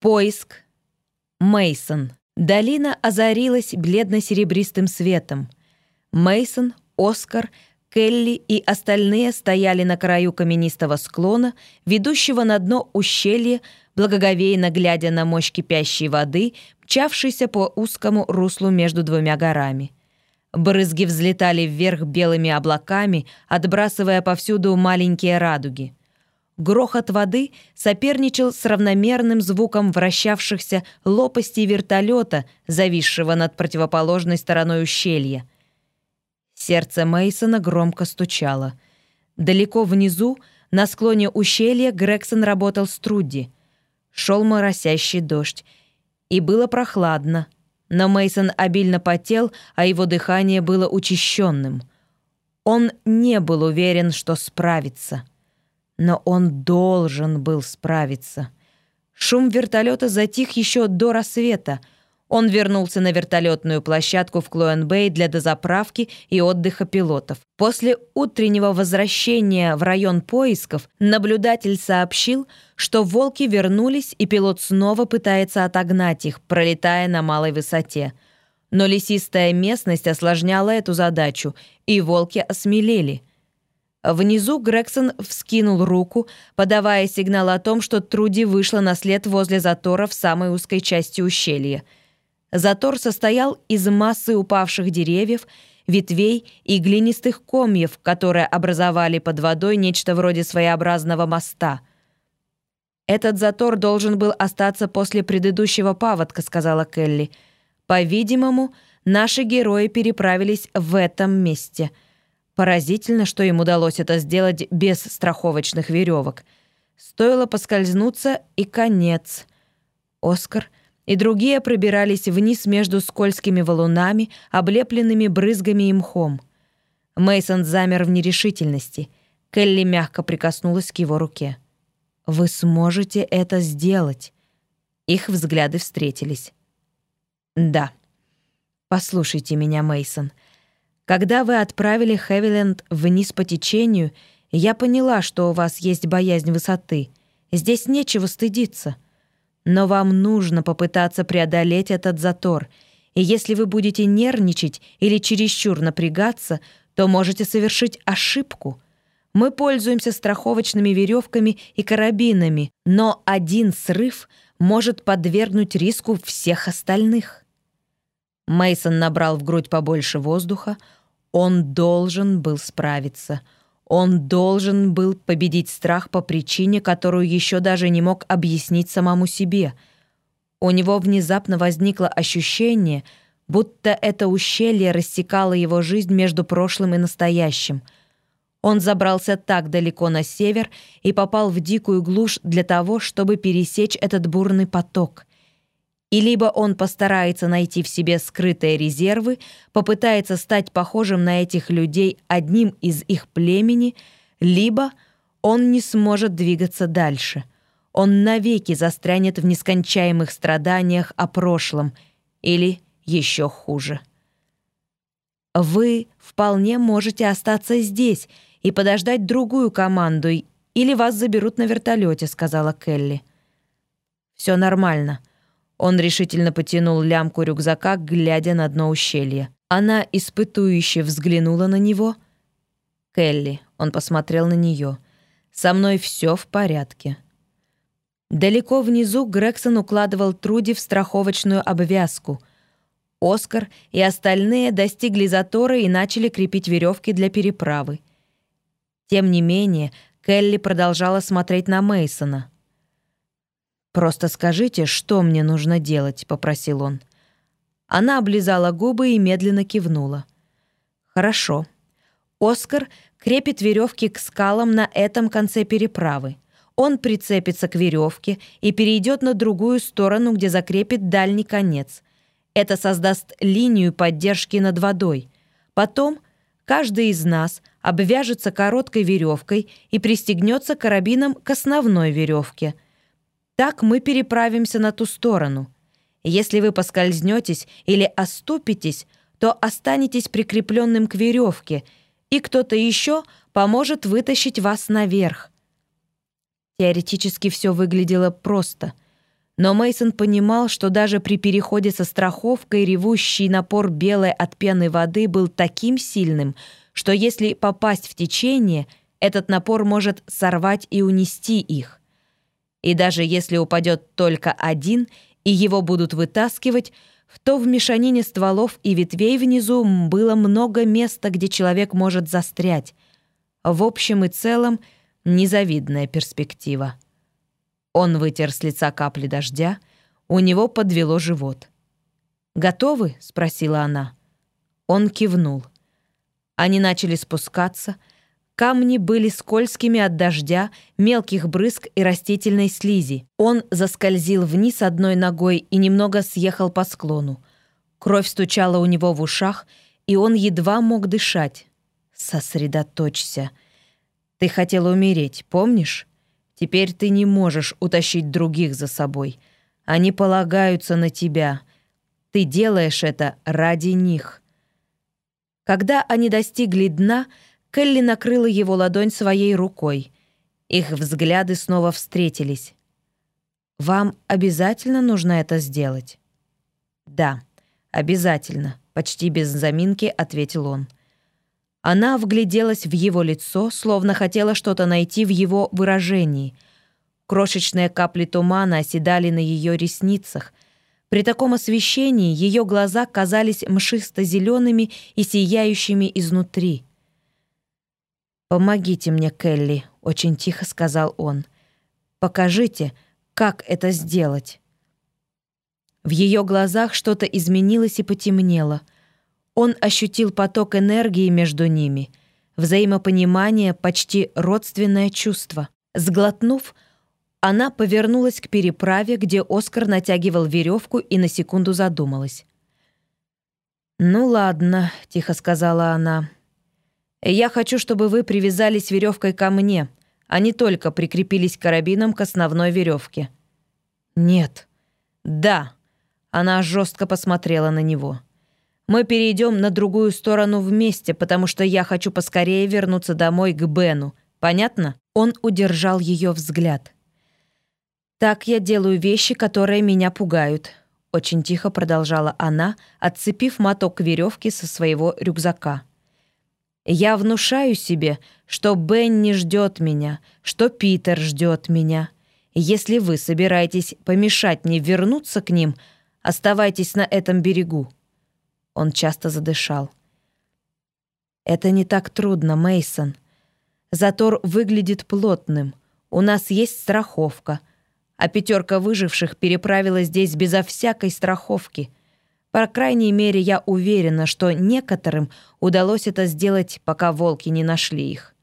Поиск. Мейсон. Долина озарилась бледно-серебристым светом. Мейсон, Оскар, Келли и остальные стояли на краю каменистого склона, ведущего на дно ущелья, благоговейно глядя на мощь кипящей воды, мчавшейся по узкому руслу между двумя горами. Брызги взлетали вверх белыми облаками, отбрасывая повсюду маленькие радуги. Грохот воды соперничал с равномерным звуком вращавшихся лопастей вертолета, зависшего над противоположной стороной ущелья. Сердце Мейсона громко стучало. Далеко внизу, на склоне ущелья, Грегсон работал с Трудди. Шел моросящий дождь, и было прохладно. Но Мейсон обильно потел, а его дыхание было учащенным. Он не был уверен, что справится но он должен был справиться. Шум вертолета затих еще до рассвета. Он вернулся на вертолетную площадку в Клоэн-Бэй для дозаправки и отдыха пилотов. После утреннего возвращения в район поисков наблюдатель сообщил, что волки вернулись, и пилот снова пытается отогнать их, пролетая на малой высоте. Но лесистая местность осложняла эту задачу, и волки осмелели – Внизу Грегсон вскинул руку, подавая сигнал о том, что Труди вышла на след возле затора в самой узкой части ущелья. Затор состоял из массы упавших деревьев, ветвей и глинистых комьев, которые образовали под водой нечто вроде своеобразного моста. «Этот затор должен был остаться после предыдущего паводка», — сказала Келли. «По-видимому, наши герои переправились в этом месте». Поразительно, что им удалось это сделать без страховочных веревок. Стоило поскользнуться, и конец. Оскар и другие пробирались вниз между скользкими валунами, облепленными брызгами и мхом. Мейсон замер в нерешительности. Келли мягко прикоснулась к его руке. «Вы сможете это сделать». Их взгляды встретились. «Да. Послушайте меня, Мейсон. Когда вы отправили Хевиленд вниз по течению, я поняла, что у вас есть боязнь высоты. Здесь нечего стыдиться. Но вам нужно попытаться преодолеть этот затор. И если вы будете нервничать или чересчур напрягаться, то можете совершить ошибку. Мы пользуемся страховочными веревками и карабинами, но один срыв может подвергнуть риску всех остальных. Мейсон набрал в грудь побольше воздуха, он должен был справиться. Он должен был победить страх по причине, которую еще даже не мог объяснить самому себе. У него внезапно возникло ощущение, будто это ущелье рассекало его жизнь между прошлым и настоящим. Он забрался так далеко на север и попал в дикую глушь для того, чтобы пересечь этот бурный поток — и либо он постарается найти в себе скрытые резервы, попытается стать похожим на этих людей одним из их племени, либо он не сможет двигаться дальше. Он навеки застрянет в нескончаемых страданиях о прошлом, или еще хуже. Вы вполне можете остаться здесь и подождать другую команду, или вас заберут на вертолете, сказала Келли. Все нормально. Он решительно потянул лямку рюкзака, глядя на дно ущелья. Она испытующе взглянула на него. «Келли», — он посмотрел на нее, — «со мной все в порядке». Далеко внизу Грегсон укладывал Труди в страховочную обвязку. Оскар и остальные достигли затора и начали крепить веревки для переправы. Тем не менее, Келли продолжала смотреть на Мейсона. «Просто скажите, что мне нужно делать», — попросил он. Она облизала губы и медленно кивнула. «Хорошо. Оскар крепит веревки к скалам на этом конце переправы. Он прицепится к веревке и перейдет на другую сторону, где закрепит дальний конец. Это создаст линию поддержки над водой. Потом каждый из нас обвяжется короткой веревкой и пристегнется карабином к основной веревке — так мы переправимся на ту сторону. Если вы поскользнетесь или оступитесь, то останетесь прикрепленным к веревке, и кто-то еще поможет вытащить вас наверх. Теоретически все выглядело просто. Но Мейсон понимал, что даже при переходе со страховкой ревущий напор белой от пены воды был таким сильным, что если попасть в течение, этот напор может сорвать и унести их. И даже если упадет только один, и его будут вытаскивать, то в мешанине стволов и ветвей внизу было много места, где человек может застрять. В общем и целом, незавидная перспектива. Он вытер с лица капли дождя, у него подвело живот. «Готовы?» — спросила она. Он кивнул. Они начали спускаться. Камни были скользкими от дождя, мелких брызг и растительной слизи. Он заскользил вниз одной ногой и немного съехал по склону. Кровь стучала у него в ушах, и он едва мог дышать. «Сосредоточься. Ты хотела умереть, помнишь? Теперь ты не можешь утащить других за собой. Они полагаются на тебя. Ты делаешь это ради них. Когда они достигли дна, Келли накрыла его ладонь своей рукой. Их взгляды снова встретились. «Вам обязательно нужно это сделать?» «Да, обязательно», — почти без заминки ответил он. Она вгляделась в его лицо, словно хотела что-то найти в его выражении. Крошечные капли тумана оседали на ее ресницах. При таком освещении ее глаза казались мшисто-зелеными и сияющими изнутри. «Помогите мне, Келли», — очень тихо сказал он. «Покажите, как это сделать». В ее глазах что-то изменилось и потемнело — он ощутил поток энергии между ними, взаимопонимание, почти родственное чувство. Сглотнув, она повернулась к переправе, где Оскар натягивал веревку и на секунду задумалась. «Ну ладно», — тихо сказала она. «Я хочу, чтобы вы привязались веревкой ко мне, а не только прикрепились карабином к основной веревке». «Нет». «Да». Она жестко посмотрела на него. Мы перейдем на другую сторону вместе, потому что я хочу поскорее вернуться домой к Бену. Понятно? Он удержал ее взгляд. Так я делаю вещи, которые меня пугают. Очень тихо продолжала она, отцепив моток веревки со своего рюкзака. Я внушаю себе, что Бен не ждет меня, что Питер ждет меня. Если вы собираетесь помешать мне вернуться к ним, оставайтесь на этом берегу. Он часто задышал. Это не так трудно, Мейсон. Затор выглядит плотным. У нас есть страховка, а пятерка выживших переправилась здесь безо всякой страховки. По крайней мере, я уверена, что некоторым удалось это сделать, пока волки не нашли их.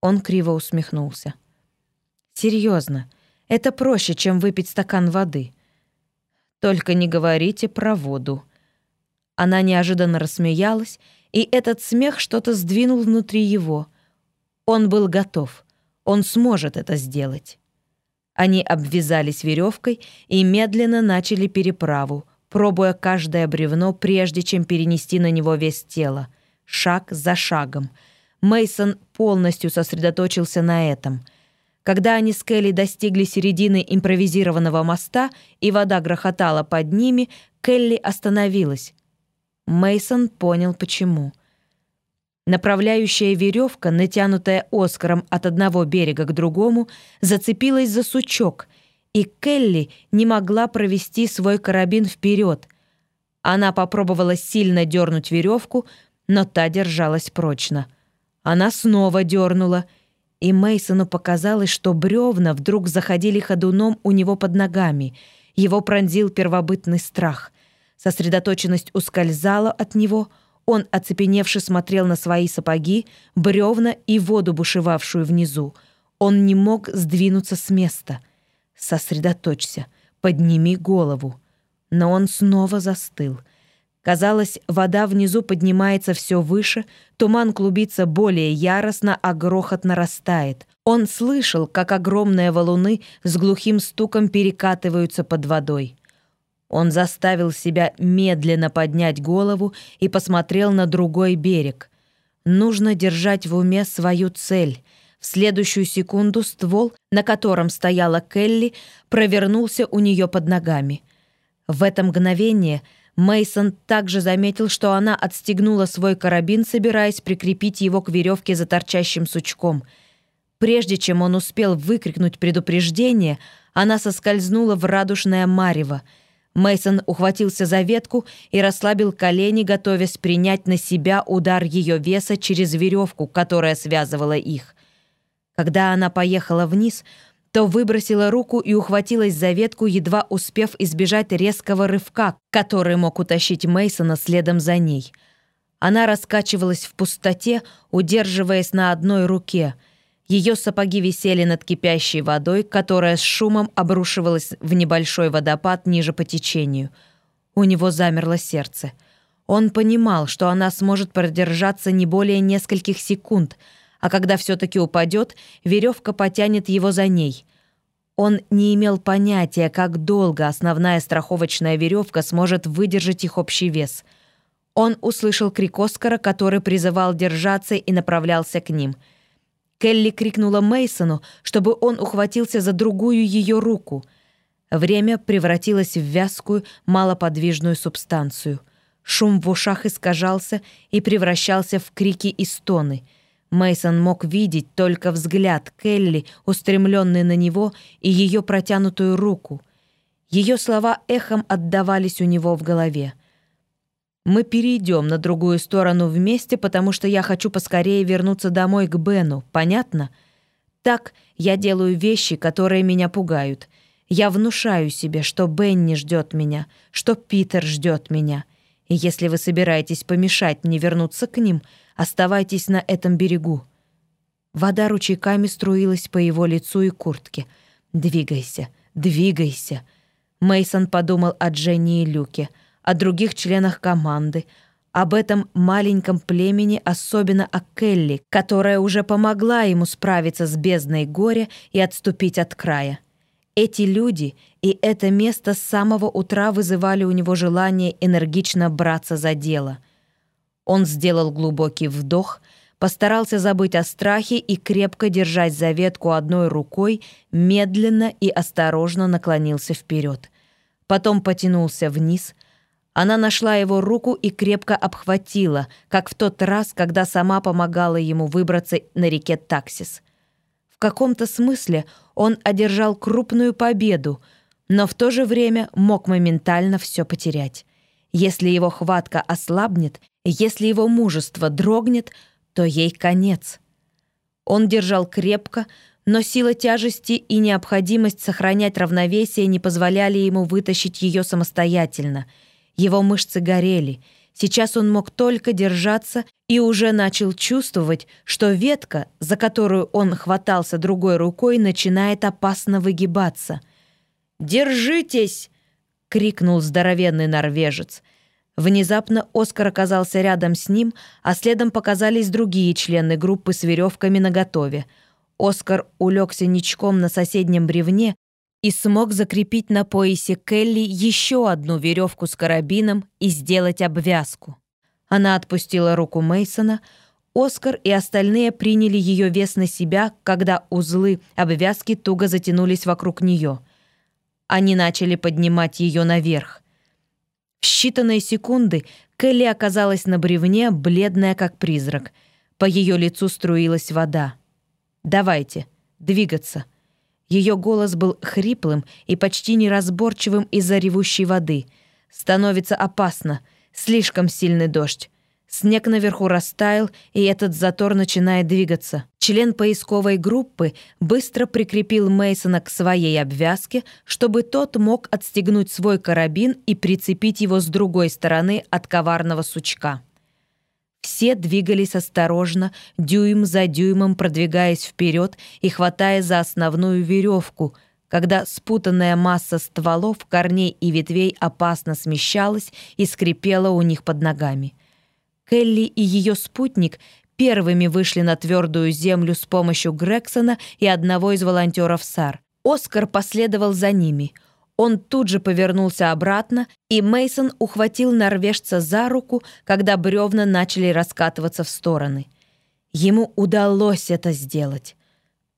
Он криво усмехнулся. Серьезно, это проще, чем выпить стакан воды. Только не говорите про воду. Она неожиданно рассмеялась, и этот смех что-то сдвинул внутри его. Он был готов. Он сможет это сделать. Они обвязались веревкой и медленно начали переправу, пробуя каждое бревно, прежде чем перенести на него весь тело, шаг за шагом. Мейсон полностью сосредоточился на этом. Когда они с Келли достигли середины импровизированного моста и вода грохотала под ними, Келли остановилась. Мейсон понял почему. Направляющая веревка, натянутая Оскаром от одного берега к другому, зацепилась за сучок, и Келли не могла провести свой карабин вперед. Она попробовала сильно дернуть веревку, но та держалась прочно. Она снова дернула, и Мейсону показалось, что бревна вдруг заходили ходуном у него под ногами. Его пронзил первобытный страх. Сосредоточенность ускользала от него, он, оцепеневший, смотрел на свои сапоги, бревна и воду, бушевавшую внизу. Он не мог сдвинуться с места. «Сосредоточься, подними голову». Но он снова застыл. Казалось, вода внизу поднимается все выше, туман клубится более яростно, а грохот нарастает. Он слышал, как огромные валуны с глухим стуком перекатываются под водой. Он заставил себя медленно поднять голову и посмотрел на другой берег. Нужно держать в уме свою цель. В следующую секунду ствол, на котором стояла Келли, провернулся у нее под ногами. В это мгновение Мейсон также заметил, что она отстегнула свой карабин, собираясь прикрепить его к веревке за торчащим сучком. Прежде чем он успел выкрикнуть предупреждение, она соскользнула в радужное марево. Мейсон ухватился за ветку и расслабил колени, готовясь принять на себя удар ее веса через веревку, которая связывала их. Когда она поехала вниз, то выбросила руку и ухватилась за ветку, едва успев избежать резкого рывка, который мог утащить Мейсона следом за ней. Она раскачивалась в пустоте, удерживаясь на одной руке. Ее сапоги висели над кипящей водой, которая с шумом обрушивалась в небольшой водопад ниже по течению. У него замерло сердце. Он понимал, что она сможет продержаться не более нескольких секунд — а когда все-таки упадет, веревка потянет его за ней. Он не имел понятия, как долго основная страховочная веревка сможет выдержать их общий вес. Он услышал крик Оскара, который призывал держаться и направлялся к ним. Келли крикнула Мейсону, чтобы он ухватился за другую ее руку. Время превратилось в вязкую, малоподвижную субстанцию. Шум в ушах искажался и превращался в крики и стоны — Мейсон мог видеть только взгляд Келли, устремленный на него, и ее протянутую руку. Ее слова эхом отдавались у него в голове. «Мы перейдем на другую сторону вместе, потому что я хочу поскорее вернуться домой к Бену, понятно? Так я делаю вещи, которые меня пугают. Я внушаю себе, что Бенни ждет меня, что Питер ждет меня. И если вы собираетесь помешать мне вернуться к ним — Оставайтесь на этом берегу». Вода ручейками струилась по его лицу и куртке. «Двигайся, двигайся». Мейсон подумал о Дженни и Люке, о других членах команды, об этом маленьком племени, особенно о Келли, которая уже помогла ему справиться с бездной горя и отступить от края. Эти люди и это место с самого утра вызывали у него желание энергично браться за дело — он сделал глубокий вдох, постарался забыть о страхе и, крепко держась за ветку одной рукой, медленно и осторожно наклонился вперед. Потом потянулся вниз. Она нашла его руку и крепко обхватила, как в тот раз, когда сама помогала ему выбраться на реке Таксис. Каком-то смысле он одержал крупную победу, но в то же время мог моментально все потерять. Если его хватка ослабнет, если его мужество дрогнет, то ей конец. Он держал крепко, но сила тяжести и необходимость сохранять равновесие не позволяли ему вытащить ее самостоятельно. Его мышцы горели. Сейчас он мог только держаться и уже начал чувствовать, что ветка, за которую он хватался другой рукой, начинает опасно выгибаться. «Держитесь!» — крикнул здоровенный норвежец — Внезапно Оскар оказался рядом с ним, а следом показались другие члены группы с веревками наготове. Оскар улегся ничком на соседнем бревне и смог закрепить на поясе Келли еще одну веревку с карабином и сделать обвязку. Она отпустила руку Мейсона. Оскар и остальные приняли ее вес на себя, когда узлы обвязки туго затянулись вокруг нее. Они начали поднимать ее наверх. В считанные секунды Келли оказалась на бревне, бледная как призрак. По ее лицу струилась вода. «Давайте, двигаться». Ее голос был хриплым и почти неразборчивым из-за ревущей воды. «Становится опасно. Слишком сильный дождь. Снег наверху растаял, и этот затор начинает двигаться. Член поисковой группы быстро прикрепил Мейсона к своей обвязке, чтобы тот мог отстегнуть свой карабин и прицепить его с другой стороны от коварного сучка. Все двигались осторожно, дюйм за дюймом продвигаясь вперед и хватая за основную веревку, когда спутанная масса стволов, корней и ветвей опасно смещалась и скрипела у них под ногами. Келли и ее спутник первыми вышли на твердую землю с помощью Грексона и одного из волонтеров САР. Оскар последовал за ними. Он тут же повернулся обратно, и Мейсон ухватил норвежца за руку, когда бревна начали раскатываться в стороны. Ему удалось это сделать.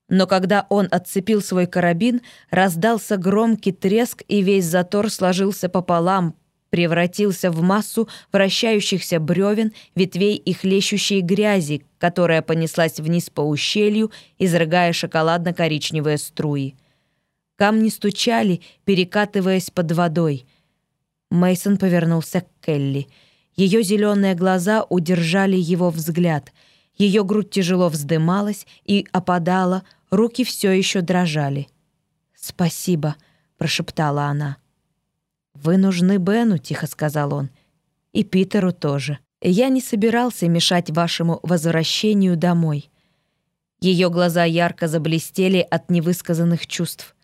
Но когда он отцепил свой карабин, раздался громкий треск, и весь затор сложился пополам, превратился в массу вращающихся бревен, ветвей и хлещущей грязи, которая понеслась вниз по ущелью, изрыгая шоколадно-коричневые струи. Камни стучали, перекатываясь под водой. Мейсон повернулся к Келли. Ее зеленые глаза удержали его взгляд. Ее грудь тяжело вздымалась и опадала, руки все еще дрожали. «Спасибо», — прошептала она. «Вы нужны Бену», — тихо сказал он. «И Питеру тоже. Я не собирался мешать вашему возвращению домой». Ее глаза ярко заблестели от невысказанных чувств.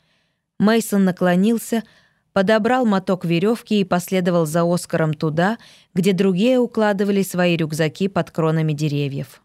Мейсон наклонился, подобрал моток веревки и последовал за Оскаром туда, где другие укладывали свои рюкзаки под кронами деревьев.